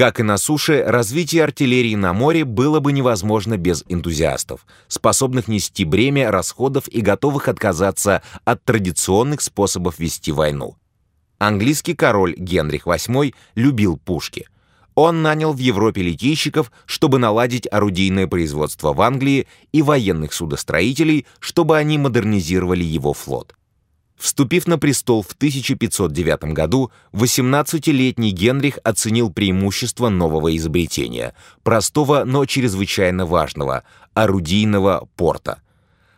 Как и на суше, развитие артиллерии на море было бы невозможно без энтузиастов, способных нести бремя расходов и готовых отказаться от традиционных способов вести войну. Английский король Генрих VIII любил пушки. Он нанял в Европе литейщиков, чтобы наладить орудийное производство в Англии, и военных судостроителей, чтобы они модернизировали его флот. Вступив на престол в 1509 году, 18-летний Генрих оценил преимущество нового изобретения, простого, но чрезвычайно важного – орудийного порта.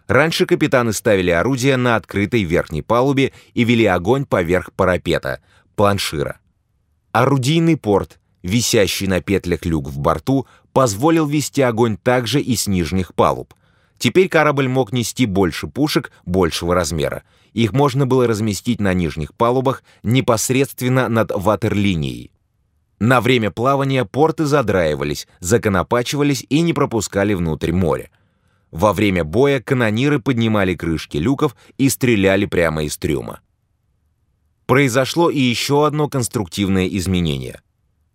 Раньше капитаны ставили орудия на открытой верхней палубе и вели огонь поверх парапета – планшира. Орудийный порт, висящий на петлях люк в борту, позволил вести огонь также и с нижних палуб – Теперь корабль мог нести больше пушек большего размера. Их можно было разместить на нижних палубах непосредственно над ватерлинией. На время плавания порты задраивались, законопачивались и не пропускали внутрь моря. Во время боя канониры поднимали крышки люков и стреляли прямо из трюма. Произошло и еще одно конструктивное изменение –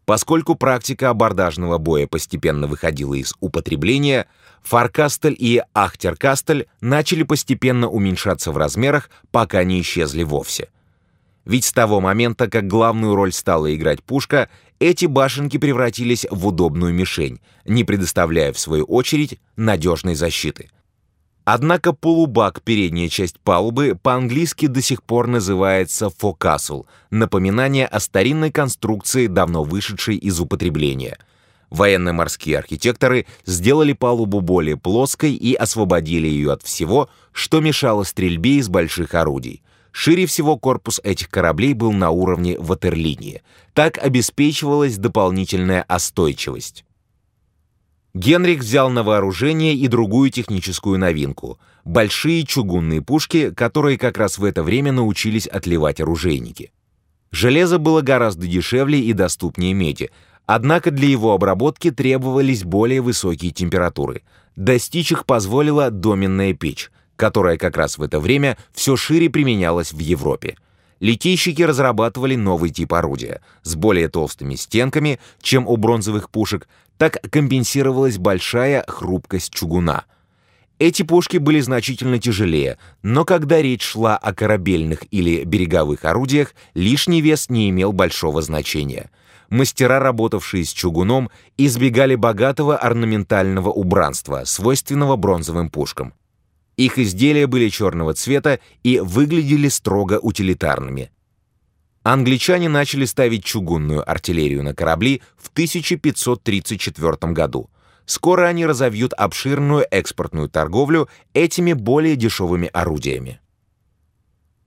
Поскольку практика абордажного боя постепенно выходила из употребления, фаркастель и ахтеркастель начали постепенно уменьшаться в размерах, пока не исчезли вовсе. Ведь с того момента, как главную роль стала играть пушка, эти башенки превратились в удобную мишень, не предоставляя, в свою очередь, надежной защиты. Однако полубак, передняя часть палубы, по-английски до сих пор называется фокасл, напоминание о старинной конструкции, давно вышедшей из употребления. Военно-морские архитекторы сделали палубу более плоской и освободили ее от всего, что мешало стрельбе из больших орудий. Шире всего корпус этих кораблей был на уровне ватерлинии. Так обеспечивалась дополнительная остойчивость. Генрих взял на вооружение и другую техническую новинку — большие чугунные пушки, которые как раз в это время научились отливать оружейники. Железо было гораздо дешевле и доступнее меди, однако для его обработки требовались более высокие температуры. Достичь их позволила доменная печь, которая как раз в это время все шире применялась в Европе. Литейщики разрабатывали новый тип орудия с более толстыми стенками, чем у бронзовых пушек, так компенсировалась большая хрупкость чугуна. Эти пушки были значительно тяжелее, но когда речь шла о корабельных или береговых орудиях, лишний вес не имел большого значения. Мастера, работавшие с чугуном, избегали богатого орнаментального убранства, свойственного бронзовым пушкам. Их изделия были черного цвета и выглядели строго утилитарными. Англичане начали ставить чугунную артиллерию на корабли в 1534 году. Скоро они разовьют обширную экспортную торговлю этими более дешевыми орудиями.